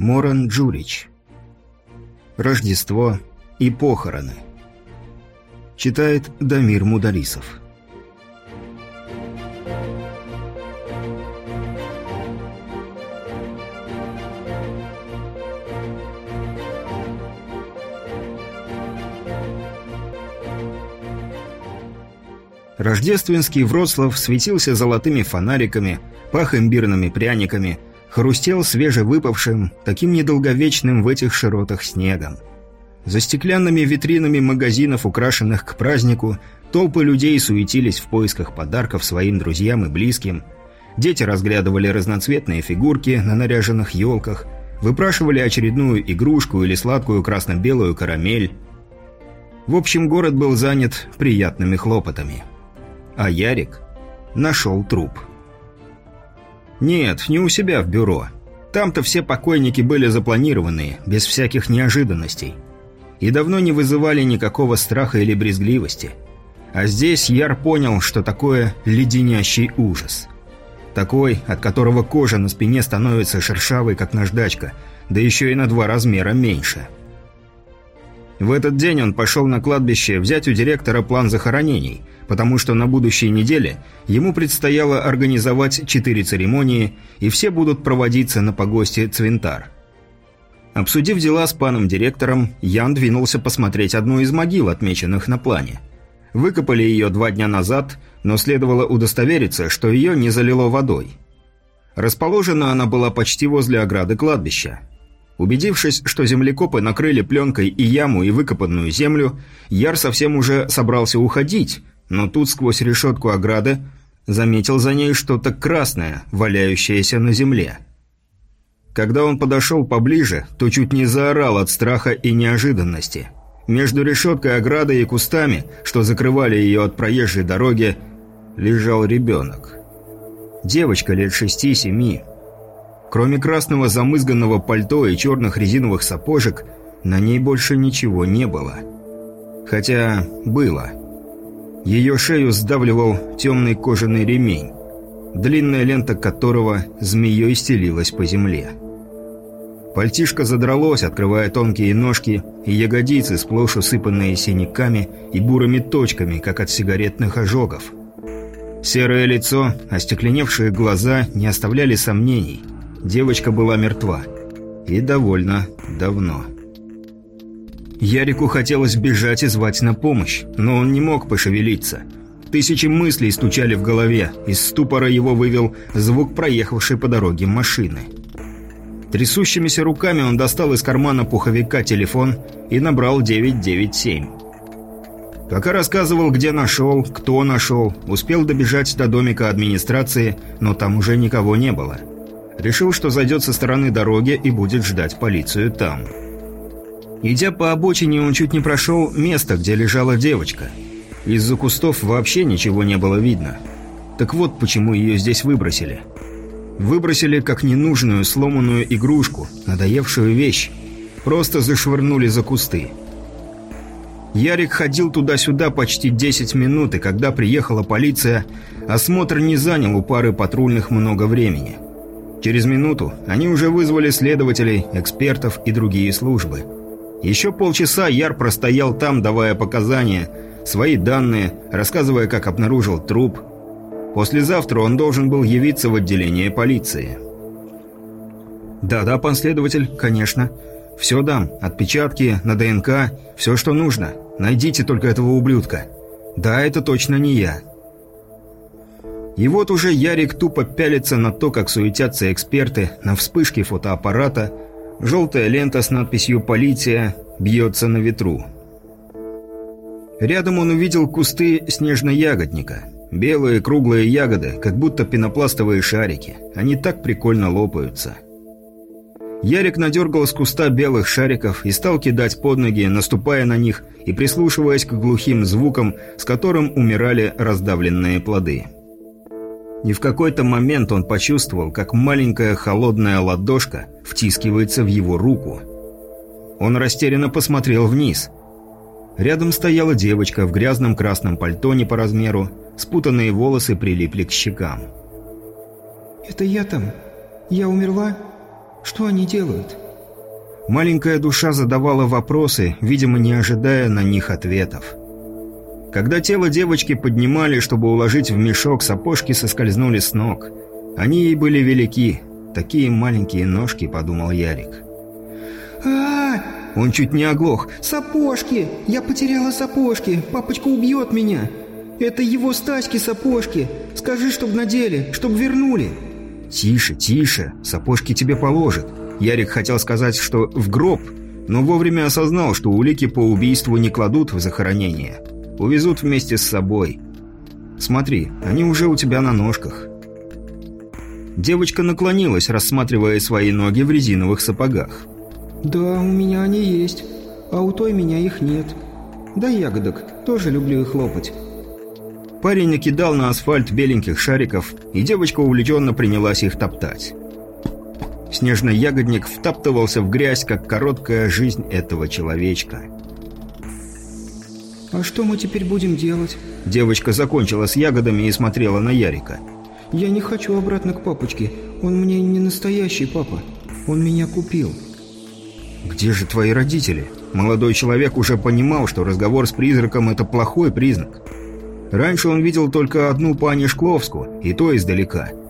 Моран Джурич. Рождество и похороны. Читает Дамир Мудалисов. Рождественский Вроцлав светился золотыми фонариками, пах имбирными пряниками, хрустел свежевыпавшим, таким недолговечным в этих широтах снегом. За стеклянными витринами магазинов, украшенных к празднику, толпы людей суетились в поисках подарков своим друзьям и близким. Дети разглядывали разноцветные фигурки на наряженных елках, выпрашивали очередную игрушку или сладкую красно-белую карамель. В общем, город был занят приятными хлопотами а Ярик нашел труп. Нет, не у себя в бюро. Там-то все покойники были запланированные, без всяких неожиданностей. И давно не вызывали никакого страха или брезгливости. А здесь Яр понял, что такое леденящий ужас. Такой, от которого кожа на спине становится шершавой, как наждачка, да еще и на два размера меньше. В этот день он пошел на кладбище взять у директора план захоронений – потому что на будущей неделе ему предстояло организовать четыре церемонии, и все будут проводиться на погосте Цвинтар. Обсудив дела с паном-директором, Ян двинулся посмотреть одну из могил, отмеченных на плане. Выкопали ее два дня назад, но следовало удостовериться, что ее не залило водой. Расположена она была почти возле ограды кладбища. Убедившись, что землекопы накрыли пленкой и яму, и выкопанную землю, Яр совсем уже собрался уходить, но тут сквозь решетку ограды заметил за ней что-то красное, валяющееся на земле. Когда он подошел поближе, то чуть не заорал от страха и неожиданности. Между решеткой ограды и кустами, что закрывали ее от проезжей дороги, лежал ребенок. Девочка лет шести-семи. Кроме красного замызганного пальто и черных резиновых сапожек, на ней больше ничего не было. Хотя было. Ее шею сдавливал темный кожаный ремень, длинная лента которого змеей стелилась по земле. Пальтишко задралось, открывая тонкие ножки и ягодицы, сплошь усыпанные синяками и бурыми точками, как от сигаретных ожогов. Серое лицо, остекленевшие глаза не оставляли сомнений. Девочка была мертва. И довольно давно. Ярику хотелось бежать и звать на помощь, но он не мог пошевелиться. Тысячи мыслей стучали в голове, из ступора его вывел звук проехавшей по дороге машины. Трясущимися руками он достал из кармана пуховика телефон и набрал 997. Пока рассказывал, где нашел, кто нашел, успел добежать до домика администрации, но там уже никого не было. Решил, что зайдет со стороны дороги и будет ждать полицию там. Идя по обочине, он чуть не прошел место, где лежала девочка. Из-за кустов вообще ничего не было видно. Так вот, почему ее здесь выбросили. Выбросили как ненужную сломанную игрушку, надоевшую вещь. Просто зашвырнули за кусты. Ярик ходил туда-сюда почти 10 минут, и когда приехала полиция, осмотр не занял у пары патрульных много времени. Через минуту они уже вызвали следователей, экспертов и другие службы. Еще полчаса Яр простоял там, давая показания, свои данные, рассказывая, как обнаружил труп. Послезавтра он должен был явиться в отделение полиции. «Да-да, пан следователь, конечно. Все дам. Отпечатки, на ДНК, все, что нужно. Найдите только этого ублюдка. Да, это точно не я». И вот уже Ярик тупо пялится на то, как суетятся эксперты, на вспышки фотоаппарата – Желтая лента с надписью «Полиция» бьется на ветру. Рядом он увидел кусты снежно-ягодника. Белые круглые ягоды, как будто пенопластовые шарики. Они так прикольно лопаются. Ярик надергал с куста белых шариков и стал кидать под ноги, наступая на них и прислушиваясь к глухим звукам, с которым умирали раздавленные плоды. И в какой-то момент он почувствовал, как маленькая холодная ладошка втискивается в его руку. Он растерянно посмотрел вниз. Рядом стояла девочка в грязном красном пальто не по размеру, спутанные волосы прилипли к щекам. «Это я там? Я умерла? Что они делают?» Маленькая душа задавала вопросы, видимо, не ожидая на них ответов. Когда тело девочки поднимали, чтобы уложить в мешок, сапожки соскользнули с ног. Они ей были велики. Такие маленькие ножки, подумал Ярик. а, -а, -а Он чуть не оглох. «Сапожки! Я потеряла сапожки! Папочка убьет меня! Это его Стаськи сапожки! Скажи, чтоб надели, чтоб вернули!» «Тише, тише! Сапожки тебе положат!» Ярик хотел сказать, что в гроб, но вовремя осознал, что улики по убийству не кладут в захоронение. Увезут вместе с собой. Смотри, они уже у тебя на ножках. Девочка наклонилась, рассматривая свои ноги в резиновых сапогах. «Да, у меня они есть, а у той меня их нет. Да ягодок, тоже люблю их лопать». Парень накидал на асфальт беленьких шариков, и девочка увлеченно принялась их топтать. Снежный ягодник втаптывался в грязь, как короткая жизнь этого человечка. «А что мы теперь будем делать?» Девочка закончила с ягодами и смотрела на Ярика. «Я не хочу обратно к папочке. Он мне не настоящий папа. Он меня купил». «Где же твои родители?» Молодой человек уже понимал, что разговор с призраком – это плохой признак. Раньше он видел только одну пани Шкловску, и то издалека –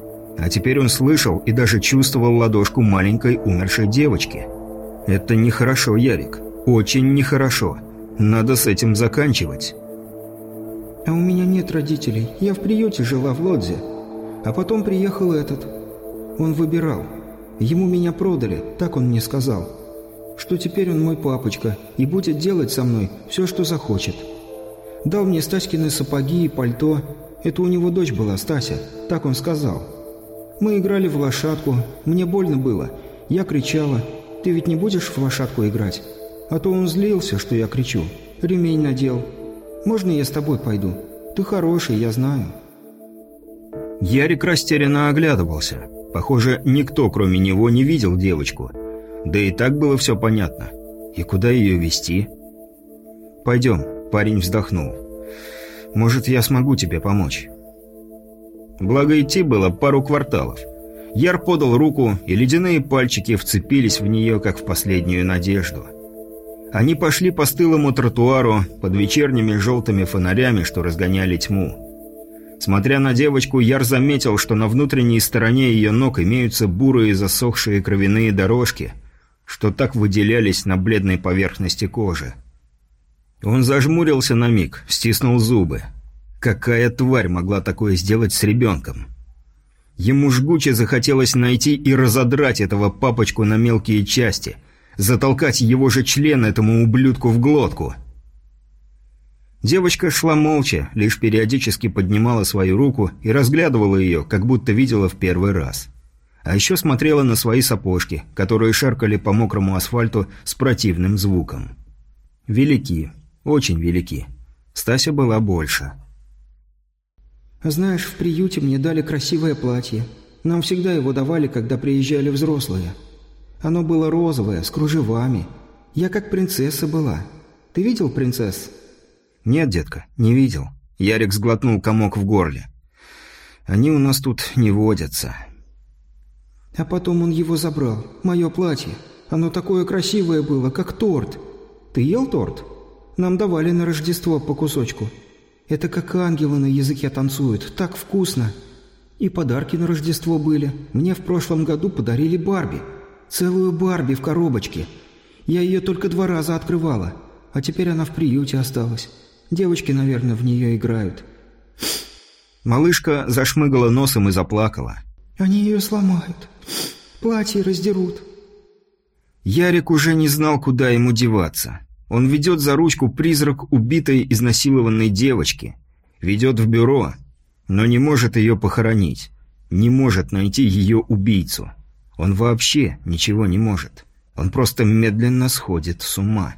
а теперь он слышал и даже чувствовал ладошку маленькой умершей девочки. Это нехорошо, Ярик. Очень нехорошо. Надо с этим заканчивать. А у меня нет родителей. Я в приюте жила в Лодзе. А потом приехал этот. Он выбирал. Ему меня продали, так он мне сказал. Что теперь он мой папочка и будет делать со мной все, что захочет. Дал мне Стаськины сапоги и пальто. Это у него дочь была, Стася. Так он сказал. Мы играли в лошадку. Мне больно было. Я кричала. Ты ведь не будешь в лошадку играть? А то он злился, что я кричу. Ремень надел. Можно я с тобой пойду? Ты хороший, я знаю». Ярик растерянно оглядывался. Похоже, никто, кроме него, не видел девочку. Да и так было все понятно. И куда ее вести? «Пойдем», — парень вздохнул. «Может, я смогу тебе помочь». Благо идти было пару кварталов. Яр подал руку, и ледяные пальчики вцепились в нее, как в последнюю надежду. Они пошли по стылому тротуару под вечерними желтыми фонарями, что разгоняли тьму. Смотря на девочку, Яр заметил, что на внутренней стороне ее ног имеются бурые засохшие кровяные дорожки, что так выделялись на бледной поверхности кожи. Он зажмурился на миг, стиснул зубы. Какая тварь могла такое сделать с ребенком? Ему жгуче захотелось найти и разодрать этого папочку на мелкие части, затолкать его же член этому ублюдку в глотку. Девочка шла молча, лишь периодически поднимала свою руку и разглядывала ее, как будто видела в первый раз. А еще смотрела на свои сапожки, которые шаркали по мокрому асфальту с противным звуком. Велики, очень велики. Стася была больше. Знаешь, в приюте мне дали красивое платье. Нам всегда его давали, когда приезжали взрослые. Оно было розовое, с кружевами. Я как принцесса была. Ты видел принцесс?» «Нет, детка, не видел». Ярик сглотнул комок в горле. «Они у нас тут не водятся». А потом он его забрал. Мое платье. Оно такое красивое было, как торт. Ты ел торт? Нам давали на Рождество по кусочку. Это как ангелы на языке танцуют, так вкусно. И подарки на Рождество были. Мне в прошлом году подарили Барби. Целую Барби в коробочке. Я ее только два раза открывала. А теперь она в приюте осталась. Девочки, наверное, в нее играют. Малышка зашмыгала носом и заплакала. «Они ее сломают. Платье раздерут». Ярик уже не знал, куда ему деваться. Он ведет за ручку призрак убитой изнасилованной девочки. Ведет в бюро, но не может ее похоронить. Не может найти ее убийцу. Он вообще ничего не может. Он просто медленно сходит с ума.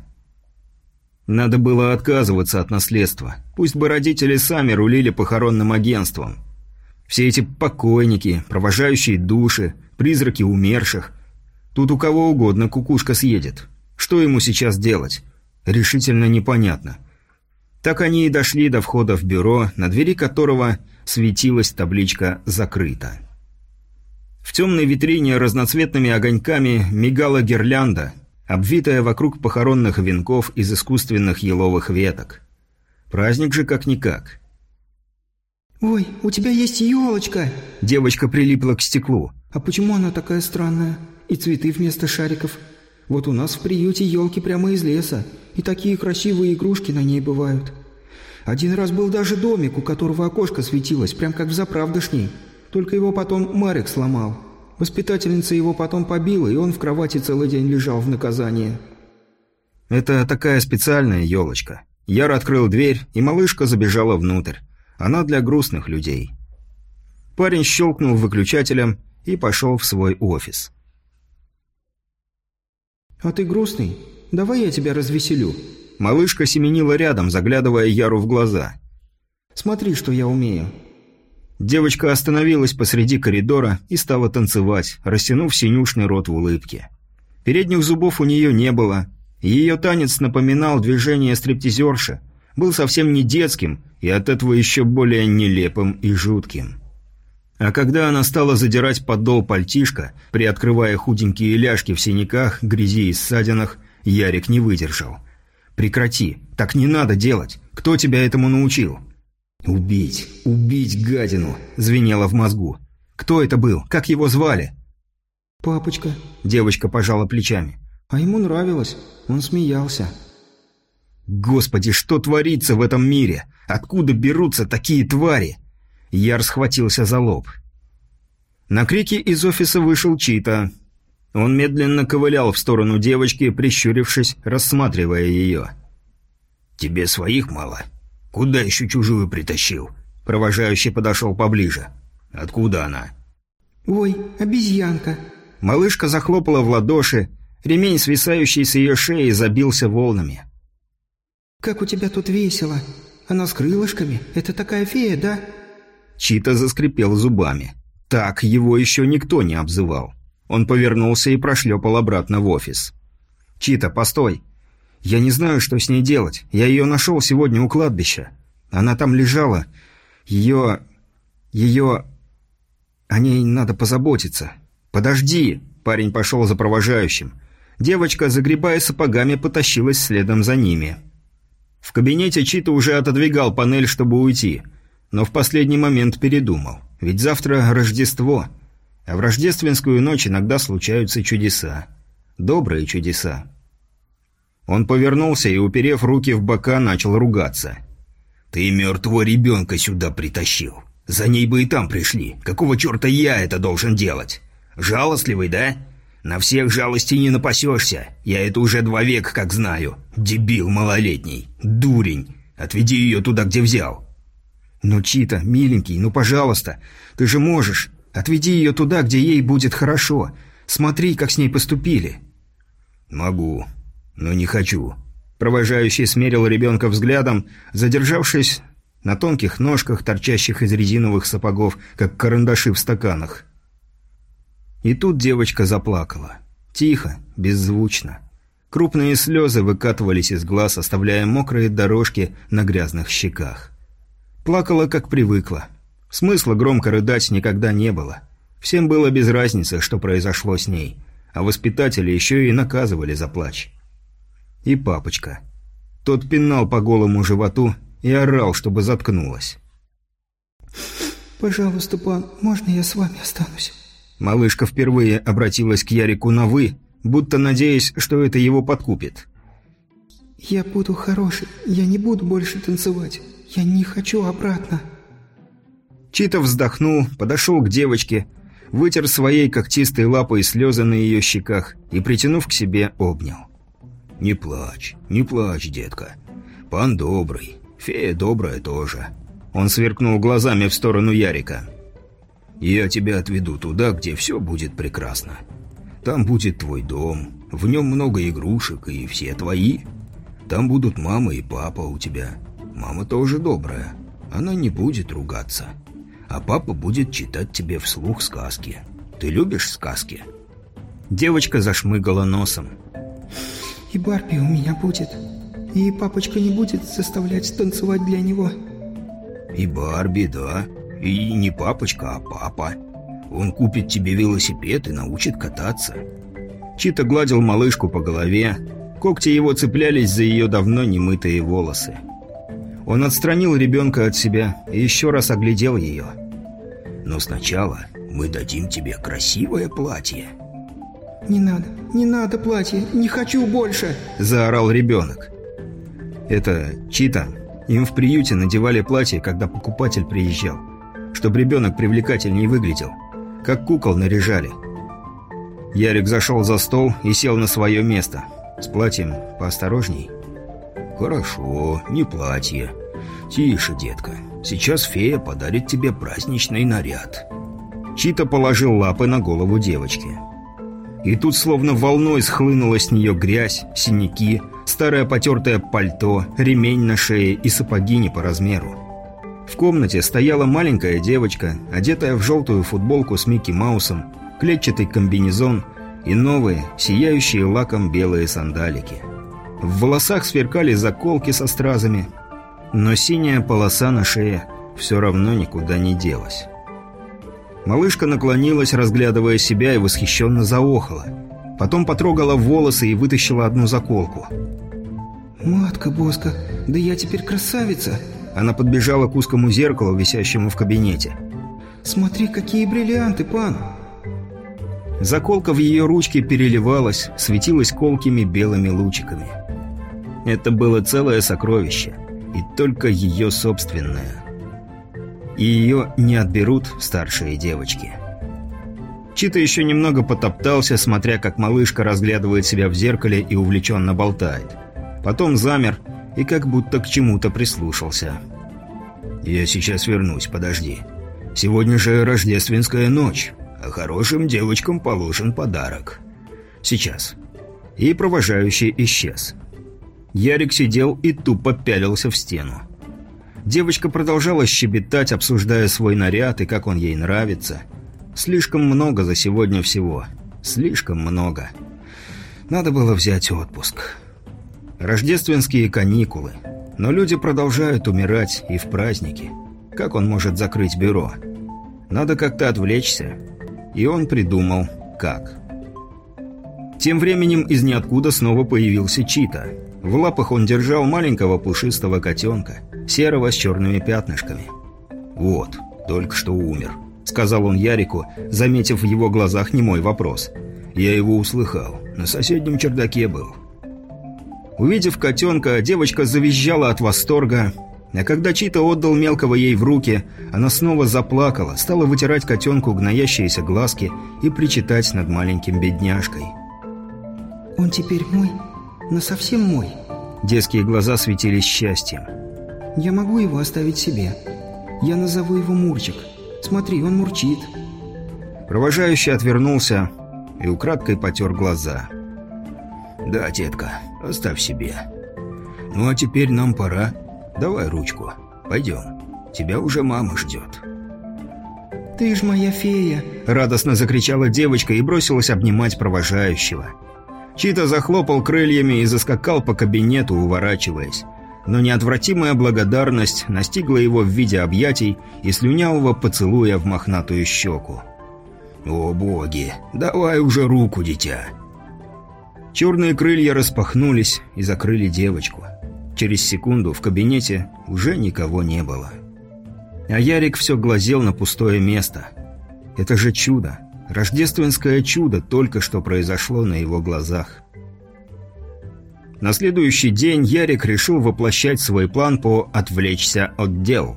Надо было отказываться от наследства. Пусть бы родители сами рулили похоронным агентством. Все эти покойники, провожающие души, призраки умерших. Тут у кого угодно кукушка съедет. Что ему сейчас делать? решительно непонятно. Так они и дошли до входа в бюро, на двери которого светилась табличка «Закрыто». В темной витрине разноцветными огоньками мигала гирлянда, обвитая вокруг похоронных венков из искусственных еловых веток. Праздник же как-никак. «Ой, у тебя есть елочка!» Девочка прилипла к стеклу. «А почему она такая странная? И цветы вместо шариков? Вот у нас в приюте елки прямо из леса, и такие красивые игрушки на ней бывают. Один раз был даже домик, у которого окошко светилось, прям как в заправдошней. Только его потом Марик сломал. Воспитательница его потом побила, и он в кровати целый день лежал в наказание». «Это такая специальная елочка». Яр открыл дверь, и малышка забежала внутрь. Она для грустных людей. Парень щелкнул выключателем и пошел в свой офис. «А ты грустный? Давай я тебя развеселю». Малышка семенила рядом, заглядывая Яру в глаза. «Смотри, что я умею». Девочка остановилась посреди коридора и стала танцевать, растянув синюшный рот в улыбке. Передних зубов у нее не было. Ее танец напоминал движение стриптизерши, был совсем не детским и от этого еще более нелепым и жутким. А когда она стала задирать подол пальтишка, приоткрывая худенькие ляжки в синяках, грязи и ссадинах, Ярик не выдержал. «Прекрати! Так не надо делать! Кто тебя этому научил?» «Убить! Убить гадину!» – звенело в мозгу. «Кто это был? Как его звали?» «Папочка», – девочка пожала плечами. «А ему нравилось. Он смеялся». «Господи, что творится в этом мире? Откуда берутся такие твари?» Яр схватился за лоб. На крики из офиса вышел Чита. Он медленно ковылял в сторону девочки, прищурившись, рассматривая ее. «Тебе своих мало? Куда еще чужую притащил?» Провожающий подошел поближе. «Откуда она?» «Ой, обезьянка!» Малышка захлопала в ладоши, ремень, свисающий с ее шеи, забился волнами. «Как у тебя тут весело! Она с крылышками? Это такая фея, да?» Чита заскрипел зубами. Так его еще никто не обзывал. Он повернулся и прошлепал обратно в офис. «Чита, постой! Я не знаю, что с ней делать. Я ее нашел сегодня у кладбища. Она там лежала. Ее... ее... О ней надо позаботиться. Подожди!» Парень пошел за провожающим. Девочка, загребая сапогами, потащилась следом за ними. В кабинете Чита уже отодвигал панель, чтобы уйти, но в последний момент передумал. Ведь завтра Рождество, а в рождественскую ночь иногда случаются чудеса. Добрые чудеса. Он повернулся и, уперев руки в бока, начал ругаться. «Ты мертвого ребенка сюда притащил. За ней бы и там пришли. Какого черта я это должен делать? Жалостливый, да? На всех жалости не напасешься. Я это уже два века как знаю. Дебил малолетний. Дурень. Отведи ее туда, где взял». «Ну, Чита, миленький, ну, пожалуйста. Ты же можешь. Отведи ее туда, где ей будет хорошо. Смотри, как с ней поступили». «Могу, но не хочу». Провожающий смерил ребенка взглядом, задержавшись на тонких ножках, торчащих из резиновых сапогов, как карандаши в стаканах. И тут девочка заплакала. Тихо, беззвучно. Крупные слезы выкатывались из глаз, оставляя мокрые дорожки на грязных щеках. Плакала, как привыкла. Смысла громко рыдать никогда не было. Всем было без разницы, что произошло с ней. А воспитатели еще и наказывали за плач. И папочка. Тот пинал по голому животу и орал, чтобы заткнулась. «Пожалуйста, пан, можно я с вами останусь?» Малышка впервые обратилась к Ярику на «вы», будто надеясь, что это его подкупит. «Я буду хороший, я не буду больше танцевать, я не хочу обратно». Чита вздохнул, подошел к девочке, вытер своей когтистой лапой слезы на ее щеках и, притянув к себе, обнял. «Не плачь, не плачь, детка. Пан добрый, фея добрая тоже». Он сверкнул глазами в сторону Ярика. Я тебя отведу туда, где все будет прекрасно. Там будет твой дом, в нем много игрушек и все твои. Там будут мама и папа у тебя. Мама тоже добрая, она не будет ругаться. А папа будет читать тебе вслух сказки. Ты любишь сказки?» Девочка зашмыгала носом. «И Барби у меня будет. И папочка не будет заставлять танцевать для него». «И Барби, да», и не папочка, а папа. Он купит тебе велосипед и научит кататься. Чита гладил малышку по голове, когти его цеплялись за ее давно немытые волосы. Он отстранил ребенка от себя и еще раз оглядел ее. «Но сначала мы дадим тебе красивое платье». «Не надо, не надо платье, не хочу больше!» – заорал ребенок. Это Чита. Им в приюте надевали платье, когда покупатель приезжал, чтобы ребенок привлекательнее выглядел. Как кукол наряжали. Ярик зашел за стол и сел на свое место. С платьем поосторожней. «Хорошо, не платье. Тише, детка. Сейчас фея подарит тебе праздничный наряд». Чита положил лапы на голову девочки. И тут словно волной схлынула с нее грязь, синяки, старое потертое пальто, ремень на шее и сапоги не по размеру. В комнате стояла маленькая девочка, одетая в желтую футболку с Микки Маусом, клетчатый комбинезон и новые, сияющие лаком белые сандалики. В волосах сверкали заколки со стразами, но синяя полоса на шее все равно никуда не делась. Малышка наклонилась, разглядывая себя, и восхищенно заохала. Потом потрогала волосы и вытащила одну заколку. «Матка Боска, да я теперь красавица!» Она подбежала к узкому зеркалу, висящему в кабинете. «Смотри, какие бриллианты, пан!» Заколка в ее ручке переливалась, светилась колкими белыми лучиками. Это было целое сокровище, и только ее собственное и ее не отберут старшие девочки. Чита еще немного потоптался, смотря как малышка разглядывает себя в зеркале и увлеченно болтает. Потом замер и как будто к чему-то прислушался. «Я сейчас вернусь, подожди. Сегодня же рождественская ночь, а хорошим девочкам положен подарок. Сейчас». И провожающий исчез. Ярик сидел и тупо пялился в стену. Девочка продолжала щебетать, обсуждая свой наряд и как он ей нравится. Слишком много за сегодня всего. Слишком много. Надо было взять отпуск. Рождественские каникулы. Но люди продолжают умирать и в праздники. Как он может закрыть бюро? Надо как-то отвлечься. И он придумал, как. Тем временем из ниоткуда снова появился Чита. В лапах он держал маленького пушистого котенка – серого с черными пятнышками. «Вот, только что умер», — сказал он Ярику, заметив в его глазах немой вопрос. «Я его услыхал. На соседнем чердаке был». Увидев котенка, девочка завизжала от восторга, а когда Чита отдал мелкого ей в руки, она снова заплакала, стала вытирать котенку гноящиеся глазки и причитать над маленьким бедняжкой. «Он теперь мой? Но совсем мой?» Детские глаза светились счастьем. Я могу его оставить себе. Я назову его Мурчик. Смотри, он мурчит». Провожающий отвернулся и украдкой потер глаза. «Да, детка, оставь себе. Ну а теперь нам пора. Давай ручку. Пойдем. Тебя уже мама ждет». «Ты ж моя фея!» – радостно закричала девочка и бросилась обнимать провожающего. Чита захлопал крыльями и заскакал по кабинету, уворачиваясь но неотвратимая благодарность настигла его в виде объятий и слюнявого поцелуя в мохнатую щеку. «О боги, давай уже руку, дитя!» Черные крылья распахнулись и закрыли девочку. Через секунду в кабинете уже никого не было. А Ярик все глазел на пустое место. Это же чудо, рождественское чудо только что произошло на его глазах. На следующий день Ярик решил воплощать свой план по «отвлечься от дел».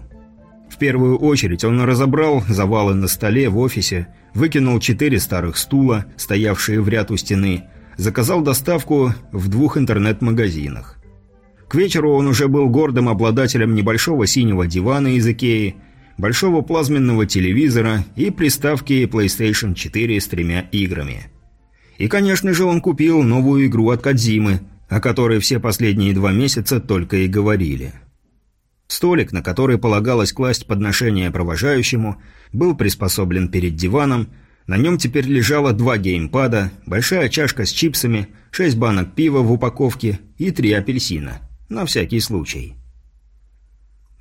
В первую очередь он разобрал завалы на столе в офисе, выкинул четыре старых стула, стоявшие в ряд у стены, заказал доставку в двух интернет-магазинах. К вечеру он уже был гордым обладателем небольшого синего дивана из Икеи, большого плазменного телевизора и приставки PlayStation 4 с тремя играми. И, конечно же, он купил новую игру от Кадзимы – о которой все последние два месяца только и говорили. Столик, на который полагалось класть подношение провожающему, был приспособлен перед диваном, на нем теперь лежало два геймпада, большая чашка с чипсами, шесть банок пива в упаковке и три апельсина. На всякий случай.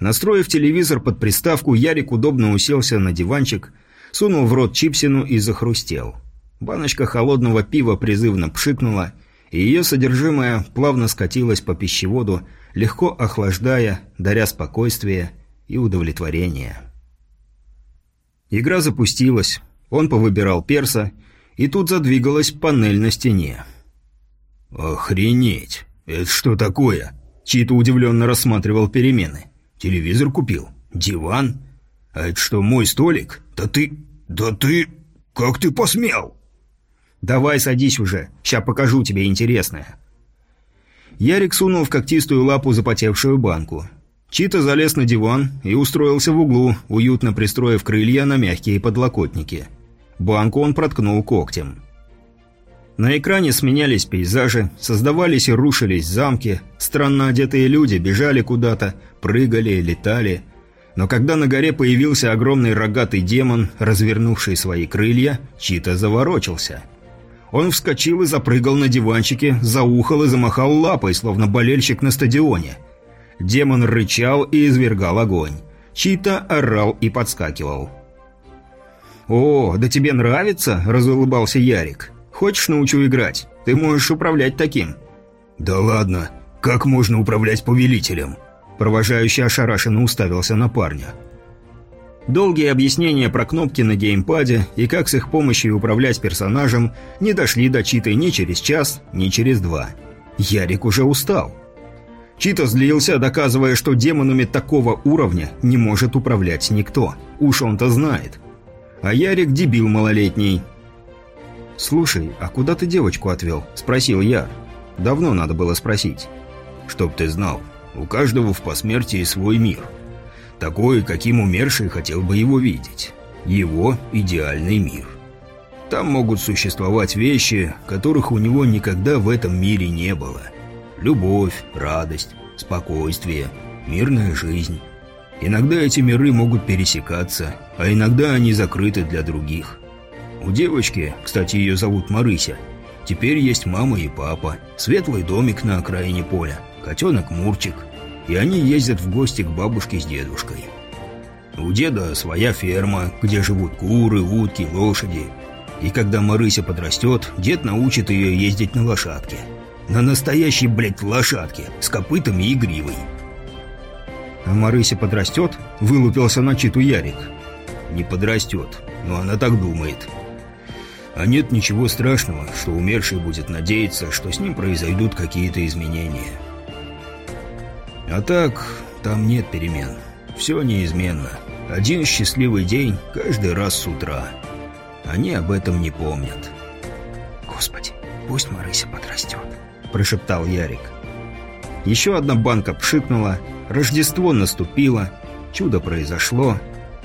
Настроив телевизор под приставку, Ярик удобно уселся на диванчик, сунул в рот чипсину и захрустел. Баночка холодного пива призывно пшикнула, и ее содержимое плавно скатилось по пищеводу, легко охлаждая, даря спокойствие и удовлетворение. Игра запустилась, он повыбирал перса, и тут задвигалась панель на стене. «Охренеть! Это что такое?» Чито удивленно рассматривал перемены. «Телевизор купил? Диван? А это что, мой столик? Да ты... да ты... как ты посмел?» «Давай садись уже, ща покажу тебе интересное». Ярик сунул в когтистую лапу запотевшую банку. Чита залез на диван и устроился в углу, уютно пристроив крылья на мягкие подлокотники. Банку он проткнул когтем. На экране сменялись пейзажи, создавались и рушились замки, странно одетые люди бежали куда-то, прыгали, летали. Но когда на горе появился огромный рогатый демон, развернувший свои крылья, Чита заворочился. Он вскочил и запрыгал на диванчике, заухал и замахал лапой, словно болельщик на стадионе. Демон рычал и извергал огонь. Чита орал и подскакивал. «О, да тебе нравится?» – разулыбался Ярик. Хочешь, научу играть? Ты можешь управлять таким». «Да ладно. Как можно управлять повелителем?» Провожающий ошарашенно уставился на парня. Долгие объяснения про кнопки на геймпаде и как с их помощью управлять персонажем не дошли до Читы ни через час, ни через два. Ярик уже устал. Чита злился, доказывая, что демонами такого уровня не может управлять никто. Уж он-то знает. А Ярик дебил малолетний, «Слушай, а куда ты девочку отвел?» – спросил я. Давно надо было спросить. «Чтоб ты знал, у каждого в посмертии свой мир. Такой, каким умерший хотел бы его видеть. Его идеальный мир. Там могут существовать вещи, которых у него никогда в этом мире не было. Любовь, радость, спокойствие, мирная жизнь. Иногда эти миры могут пересекаться, а иногда они закрыты для других». У девочки, кстати, ее зовут Марыся, теперь есть мама и папа, светлый домик на окраине поля, котенок Мурчик, и они ездят в гости к бабушке с дедушкой. У деда своя ферма, где живут куры, утки, лошади. И когда Марыся подрастет, дед научит ее ездить на лошадке. На настоящей, блядь, лошадке, с копытами и гривой. А Марыся подрастет? Вылупился на читу Ярик. Не подрастет, но она так думает. А нет ничего страшного, что умерший будет надеяться, что с ним произойдут какие-то изменения. А так, там нет перемен. Все неизменно. Один счастливый день каждый раз с утра. Они об этом не помнят. «Господи, пусть Марыся подрастет», – прошептал Ярик. Еще одна банка пшикнула, Рождество наступило, чудо произошло,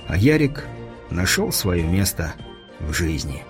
а Ярик нашел свое место в жизни.